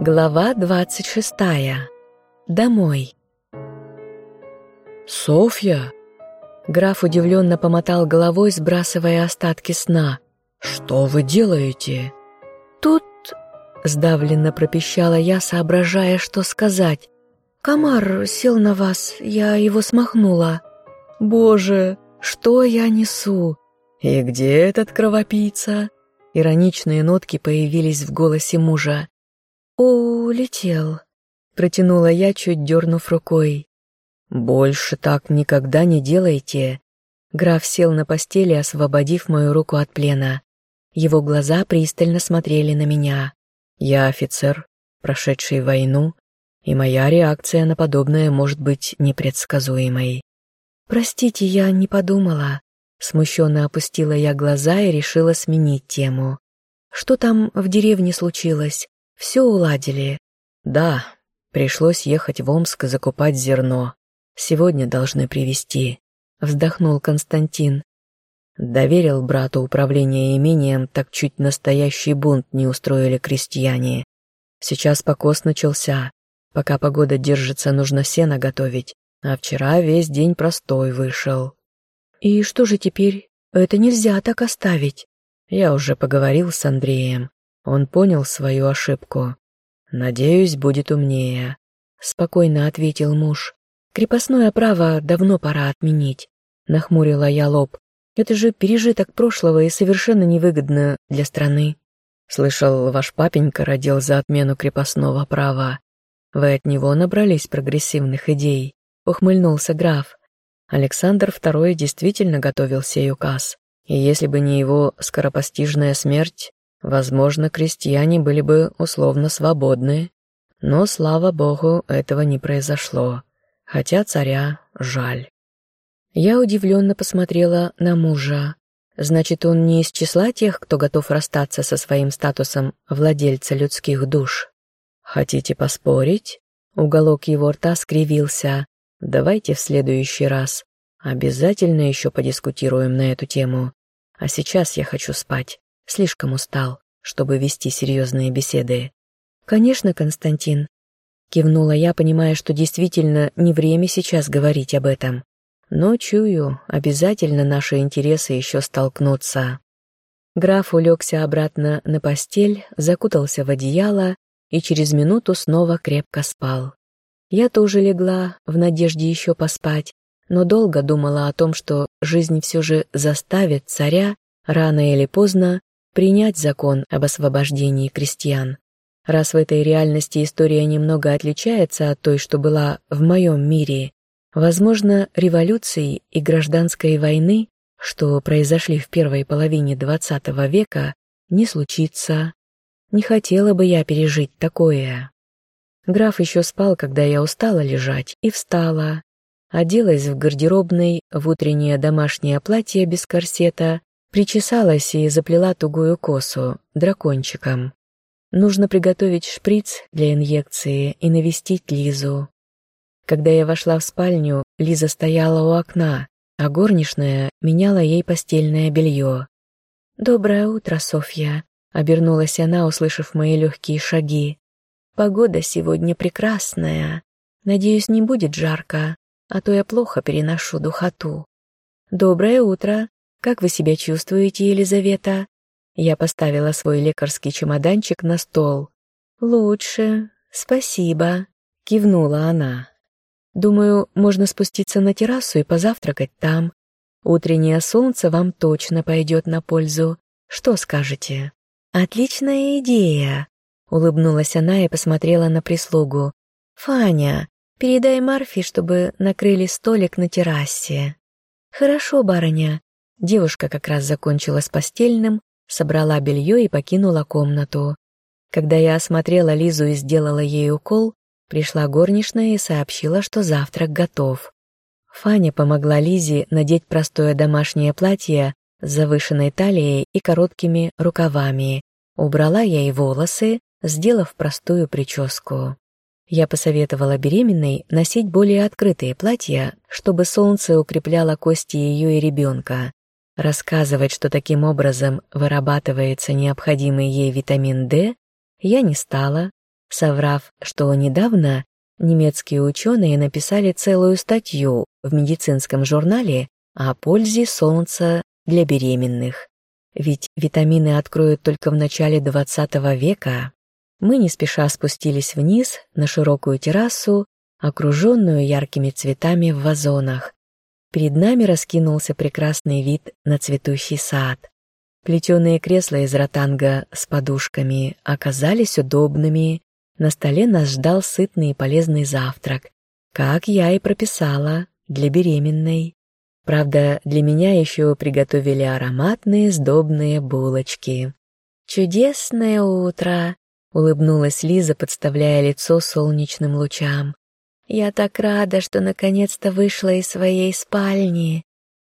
Глава двадцать шестая. Домой. «Софья?» Граф удивленно помотал головой, сбрасывая остатки сна. «Что вы делаете?» «Тут...» — сдавленно пропищала я, соображая, что сказать. «Комар сел на вас, я его смахнула». «Боже, что я несу?» «И где этот кровопийца?» Ироничные нотки появились в голосе мужа. «Улетел», — протянула я, чуть дернув рукой. «Больше так никогда не делайте». Граф сел на постели, освободив мою руку от плена. Его глаза пристально смотрели на меня. Я офицер, прошедший войну, и моя реакция на подобное может быть непредсказуемой. «Простите, я не подумала», Смущенно опустила я глаза и решила сменить тему. «Что там в деревне случилось? Все уладили?» «Да, пришлось ехать в Омск закупать зерно. Сегодня должны привезти», — вздохнул Константин. Доверил брату управление имением, так чуть настоящий бунт не устроили крестьяне. Сейчас покос начался. Пока погода держится, нужно сено готовить, а вчера весь день простой вышел. «И что же теперь? Это нельзя так оставить». Я уже поговорил с Андреем. Он понял свою ошибку. «Надеюсь, будет умнее», — спокойно ответил муж. «Крепостное право давно пора отменить», — нахмурила я лоб. «Это же пережиток прошлого и совершенно невыгодно для страны». «Слышал, ваш папенька родил за отмену крепостного права. Вы от него набрались прогрессивных идей», — ухмыльнулся граф. Александр II действительно готовил сей указ, и если бы не его скоропостижная смерть, возможно, крестьяне были бы условно свободны. Но, слава богу, этого не произошло, хотя царя жаль. Я удивленно посмотрела на мужа. Значит, он не из числа тех, кто готов расстаться со своим статусом владельца людских душ. Хотите поспорить? Уголок его рта скривился, Давайте в следующий раз. Обязательно еще подискутируем на эту тему. А сейчас я хочу спать. Слишком устал, чтобы вести серьезные беседы. Конечно, Константин. Кивнула я, понимая, что действительно не время сейчас говорить об этом. Но, чую, обязательно наши интересы еще столкнутся. Граф улегся обратно на постель, закутался в одеяло и через минуту снова крепко спал. Я тоже легла, в надежде еще поспать, но долго думала о том, что жизнь все же заставит царя, рано или поздно, принять закон об освобождении крестьян. Раз в этой реальности история немного отличается от той, что была в моем мире, возможно, революции и гражданской войны, что произошли в первой половине XX века, не случится. Не хотела бы я пережить такое. Граф еще спал, когда я устала лежать, и встала. Оделась в гардеробной, в утреннее домашнее платье без корсета, причесалась и заплела тугую косу, дракончиком. Нужно приготовить шприц для инъекции и навестить Лизу. Когда я вошла в спальню, Лиза стояла у окна, а горничная меняла ей постельное белье. «Доброе утро, Софья», — обернулась она, услышав мои легкие шаги. Погода сегодня прекрасная. Надеюсь, не будет жарко, а то я плохо переношу духоту. Доброе утро. Как вы себя чувствуете, Елизавета? Я поставила свой лекарский чемоданчик на стол. Лучше. Спасибо, кивнула она. Думаю, можно спуститься на террасу и позавтракать там. Утреннее солнце вам точно пойдет на пользу. Что скажете? Отличная идея, Улыбнулась она и посмотрела на прислугу. «Фаня, передай Марфе, чтобы накрыли столик на террасе». «Хорошо, барыня». Девушка как раз закончила с постельным, собрала белье и покинула комнату. Когда я осмотрела Лизу и сделала ей укол, пришла горничная и сообщила, что завтрак готов. Фаня помогла Лизе надеть простое домашнее платье с завышенной талией и короткими рукавами. Убрала ей волосы, сделав простую прическу. Я посоветовала беременной носить более открытые платья, чтобы солнце укрепляло кости ее и ребенка. Рассказывать, что таким образом вырабатывается необходимый ей витамин D, я не стала, соврав, что недавно немецкие ученые написали целую статью в медицинском журнале о пользе солнца для беременных. Ведь витамины откроют только в начале 20 века. Мы не спеша спустились вниз на широкую террасу, окруженную яркими цветами в вазонах. Перед нами раскинулся прекрасный вид на цветущий сад. Плетеные кресла из ротанга с подушками оказались удобными. На столе нас ждал сытный и полезный завтрак, как я и прописала, для беременной. Правда, для меня еще приготовили ароматные сдобные булочки. «Чудесное утро!» — улыбнулась Лиза, подставляя лицо солнечным лучам. «Я так рада, что наконец-то вышла из своей спальни.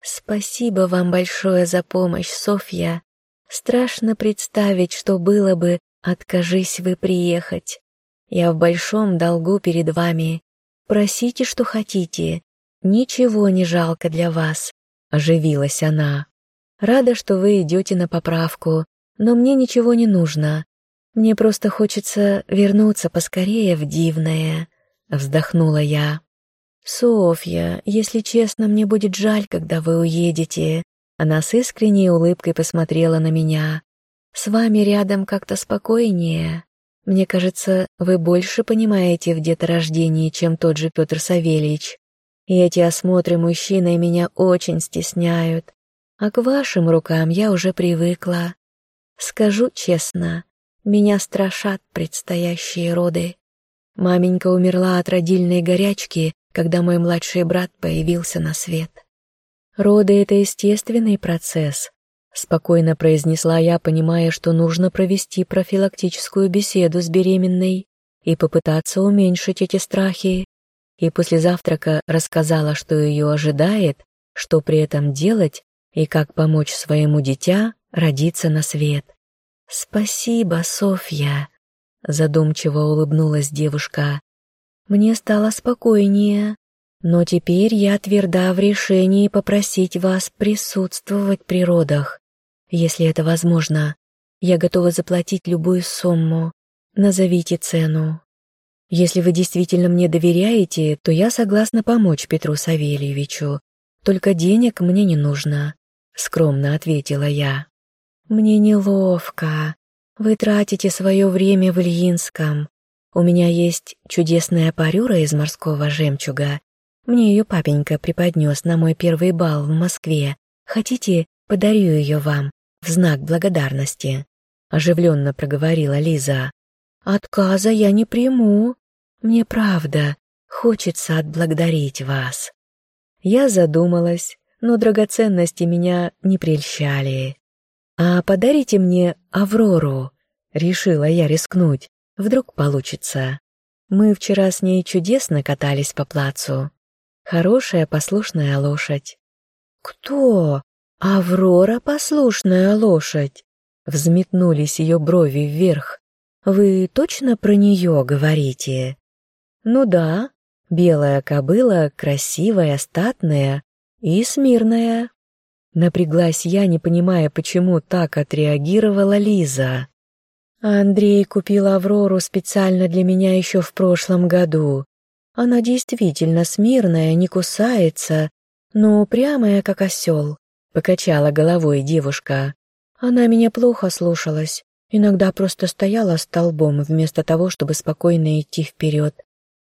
Спасибо вам большое за помощь, Софья. Страшно представить, что было бы, откажись вы приехать. Я в большом долгу перед вами. Просите, что хотите, «Ничего не жалко для вас», — оживилась она. «Рада, что вы идете на поправку, но мне ничего не нужно. Мне просто хочется вернуться поскорее в дивное», — вздохнула я. «Софья, если честно, мне будет жаль, когда вы уедете». Она с искренней улыбкой посмотрела на меня. «С вами рядом как-то спокойнее. Мне кажется, вы больше понимаете в деторождении, чем тот же Петр Савельич и эти осмотры мужчины меня очень стесняют, а к вашим рукам я уже привыкла. Скажу честно, меня страшат предстоящие роды. Маменька умерла от родильной горячки, когда мой младший брат появился на свет. Роды — это естественный процесс, спокойно произнесла я, понимая, что нужно провести профилактическую беседу с беременной и попытаться уменьшить эти страхи и после завтрака рассказала, что ее ожидает, что при этом делать и как помочь своему дитя родиться на свет. «Спасибо, Софья», — задумчиво улыбнулась девушка. «Мне стало спокойнее, но теперь я тверда в решении попросить вас присутствовать при родах. Если это возможно, я готова заплатить любую сумму. Назовите цену». Если вы действительно мне доверяете, то я согласна помочь Петру Савельевичу. Только денег мне не нужно», — скромно ответила я. «Мне неловко. Вы тратите свое время в Ильинском. У меня есть чудесная парюра из морского жемчуга. Мне ее папенька преподнес на мой первый бал в Москве. Хотите, подарю ее вам в знак благодарности?» Оживленно проговорила Лиза. Отказа я не приму. Мне правда хочется отблагодарить вас. Я задумалась, но драгоценности меня не прельщали. А подарите мне Аврору, решила я рискнуть, вдруг получится. Мы вчера с ней чудесно катались по плацу. Хорошая послушная лошадь. Кто? Аврора послушная лошадь? Взметнулись ее брови вверх. «Вы точно про нее говорите?» «Ну да, белая кобыла, красивая, статная и смирная». Напряглась я, не понимая, почему так отреагировала Лиза. Андрей купил Аврору специально для меня еще в прошлом году. Она действительно смирная, не кусается, но упрямая, как осел, — покачала головой девушка. Она меня плохо слушалась, Иногда просто стояла столбом вместо того, чтобы спокойно идти вперед.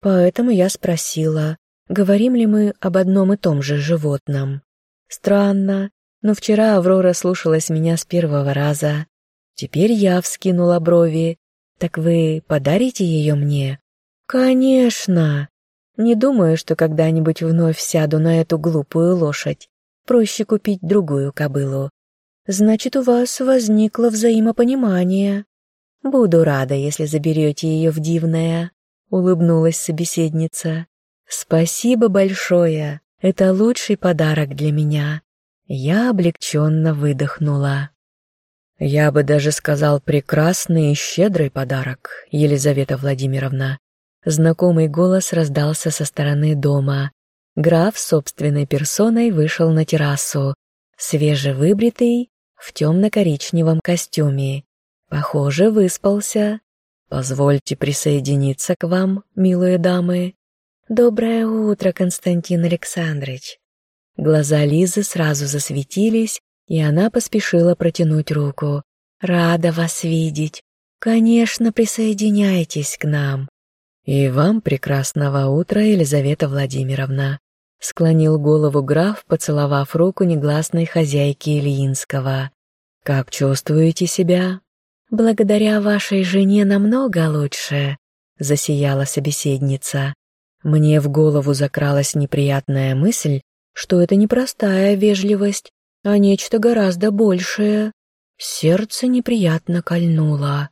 Поэтому я спросила, говорим ли мы об одном и том же животном. Странно, но вчера Аврора слушалась меня с первого раза. Теперь я вскинула брови. «Так вы подарите ее мне?» «Конечно!» Не думаю, что когда-нибудь вновь сяду на эту глупую лошадь. Проще купить другую кобылу. Значит, у вас возникло взаимопонимание. Буду рада, если заберете ее в дивное, улыбнулась собеседница. Спасибо большое. Это лучший подарок для меня. Я облегченно выдохнула. Я бы даже сказал прекрасный и щедрый подарок, Елизавета Владимировна. Знакомый голос раздался со стороны дома. Граф собственной персоной вышел на террасу, свежевыбритый в темно-коричневом костюме. Похоже, выспался. Позвольте присоединиться к вам, милые дамы. Доброе утро, Константин Александрович. Глаза Лизы сразу засветились, и она поспешила протянуть руку. Рада вас видеть. Конечно, присоединяйтесь к нам. И вам прекрасного утра, Елизавета Владимировна. Склонил голову граф, поцеловав руку негласной хозяйки Ильинского. Как чувствуете себя? Благодаря вашей жене намного лучше, засияла собеседница. Мне в голову закралась неприятная мысль, что это не простая вежливость, а нечто гораздо большее. Сердце неприятно кольнуло.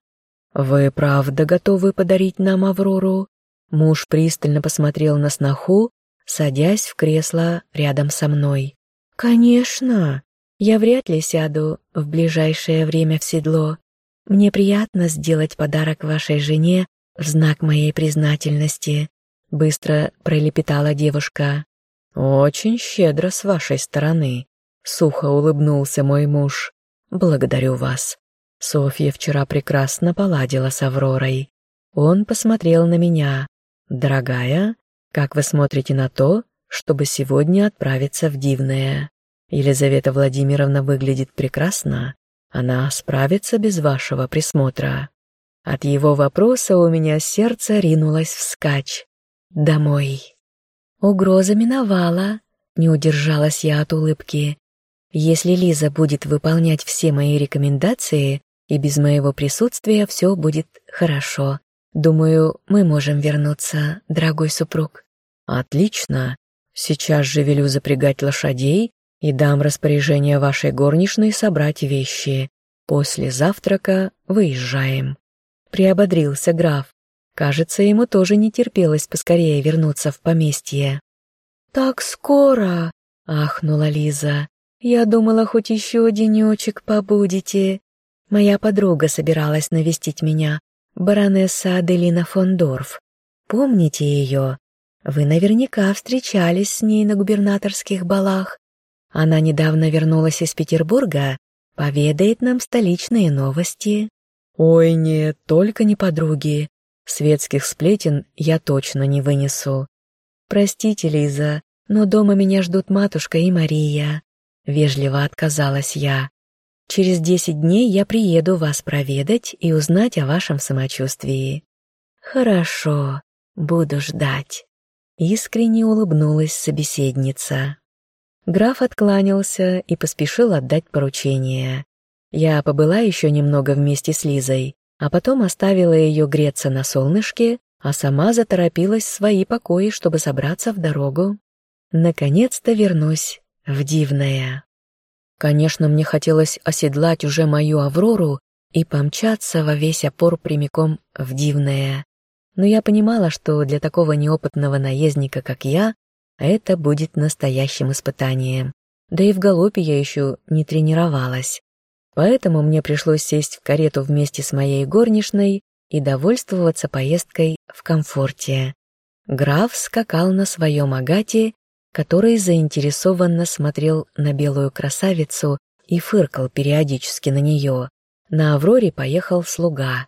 «Вы правда готовы подарить нам Аврору?» Муж пристально посмотрел на сноху, садясь в кресло рядом со мной. «Конечно. Я вряд ли сяду в ближайшее время в седло. Мне приятно сделать подарок вашей жене в знак моей признательности», — быстро пролепетала девушка. «Очень щедро с вашей стороны», — сухо улыбнулся мой муж. «Благодарю вас. Софья вчера прекрасно поладила с Авророй. Он посмотрел на меня. «Дорогая, как вы смотрите на то, чтобы сегодня отправиться в Дивное? Елизавета Владимировна выглядит прекрасно. Она справится без вашего присмотра». От его вопроса у меня сердце ринулось вскачь. «Домой». Угроза миновала, не удержалась я от улыбки. Если Лиза будет выполнять все мои рекомендации, и без моего присутствия все будет хорошо. Думаю, мы можем вернуться, дорогой супруг. Отлично. Сейчас же велю запрягать лошадей и дам распоряжение вашей горничной собрать вещи. После завтрака выезжаем. Приободрился граф. Кажется, ему тоже не терпелось поскорее вернуться в поместье. «Так скоро!» — ахнула Лиза. «Я думала, хоть еще денечек побудете. Моя подруга собиралась навестить меня, баронесса Аделина фон Дорф. Помните ее? Вы наверняка встречались с ней на губернаторских балах. Она недавно вернулась из Петербурга, поведает нам столичные новости». «Ой, нет, только не подруги. Светских сплетен я точно не вынесу. Простите, Лиза, но дома меня ждут матушка и Мария. Вежливо отказалась я. Через десять дней я приеду вас проведать и узнать о вашем самочувствии. Хорошо, буду ждать. Искренне улыбнулась собеседница. Граф откланялся и поспешил отдать поручение. Я побыла еще немного вместе с Лизой, а потом оставила ее греться на солнышке, а сама заторопилась в свои покои, чтобы собраться в дорогу. Наконец-то вернусь в Дивное. Конечно, мне хотелось оседлать уже мою Аврору и помчаться во весь опор прямиком в Дивное. Но я понимала, что для такого неопытного наездника, как я, это будет настоящим испытанием. Да и в галопе я еще не тренировалась. Поэтому мне пришлось сесть в карету вместе с моей горничной и довольствоваться поездкой в комфорте. Граф скакал на своем агате, который заинтересованно смотрел на белую красавицу и фыркал периодически на нее. На Авроре поехал слуга.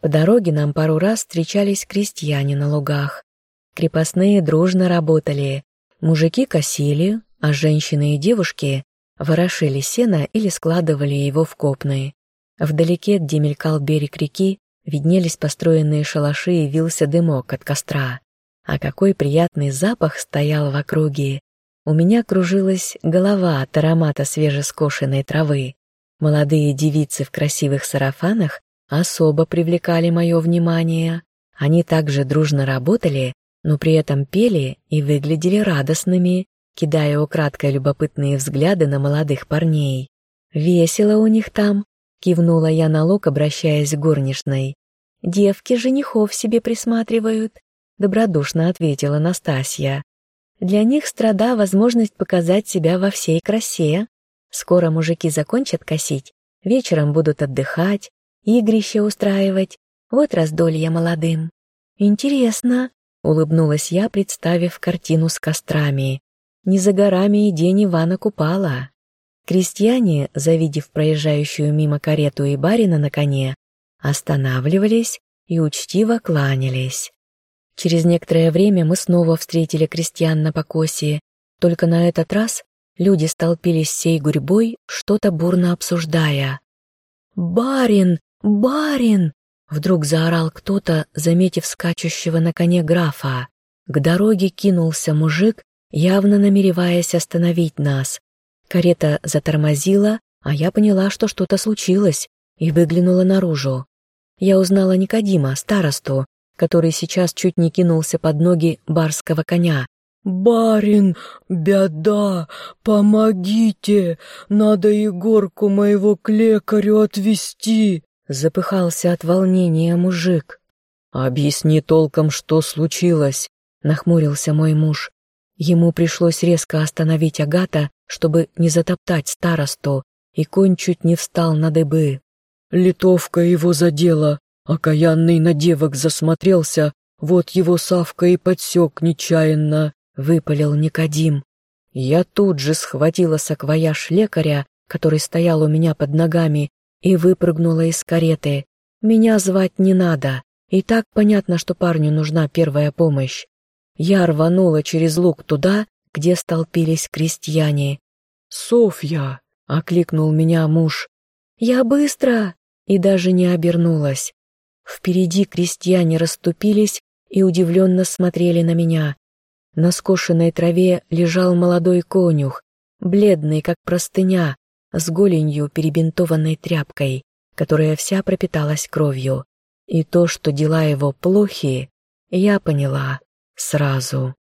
По дороге нам пару раз встречались крестьяне на лугах. Крепостные дружно работали. Мужики косили, а женщины и девушки ворошили сено или складывали его в копны. Вдалеке, где мелькал берег реки, виднелись построенные шалаши и вился дымок от костра. А какой приятный запах стоял в округе! У меня кружилась голова от аромата свежескошенной травы. Молодые девицы в красивых сарафанах особо привлекали мое внимание. Они также дружно работали, но при этом пели и выглядели радостными, кидая украдкой любопытные взгляды на молодых парней. «Весело у них там», — кивнула я на лук, обращаясь к горничной. «Девки женихов себе присматривают», — добродушно ответила Настасья. «Для них страда возможность показать себя во всей красе. Скоро мужики закончат косить, вечером будут отдыхать, игрище устраивать. Вот раздолье молодым». «Интересно», — улыбнулась я, представив картину с кострами. Не за горами и день Ивана Купала. Крестьяне, завидев проезжающую мимо карету и барина на коне, останавливались и учтиво кланялись. Через некоторое время мы снова встретили крестьян на покосе, только на этот раз люди столпились всей гурьбой, что-то бурно обсуждая. «Барин! Барин!» — вдруг заорал кто-то, заметив скачущего на коне графа. К дороге кинулся мужик, явно намереваясь остановить нас. Карета затормозила, а я поняла, что что-то случилось, и выглянула наружу. Я узнала Никодима, старосту, который сейчас чуть не кинулся под ноги барского коня. «Барин, беда, помогите! Надо Егорку моего к лекарю отвезти!» Запыхался от волнения мужик. «Объясни толком, что случилось», — нахмурился мой муж. Ему пришлось резко остановить Агата, чтобы не затоптать старосту, и конь чуть не встал на дыбы. Литовка его задела, окаянный на девок засмотрелся, вот его Савка и подсек нечаянно, выпалил Никодим. Я тут же схватила саквояж лекаря, который стоял у меня под ногами, и выпрыгнула из кареты. Меня звать не надо, и так понятно, что парню нужна первая помощь. Я рванула через луг туда, где столпились крестьяне. «Софья!» — окликнул меня муж. «Я быстро!» и даже не обернулась. Впереди крестьяне расступились и удивленно смотрели на меня. На скошенной траве лежал молодой конюх, бледный, как простыня, с голенью, перебинтованной тряпкой, которая вся пропиталась кровью. И то, что дела его плохие, я поняла сразу.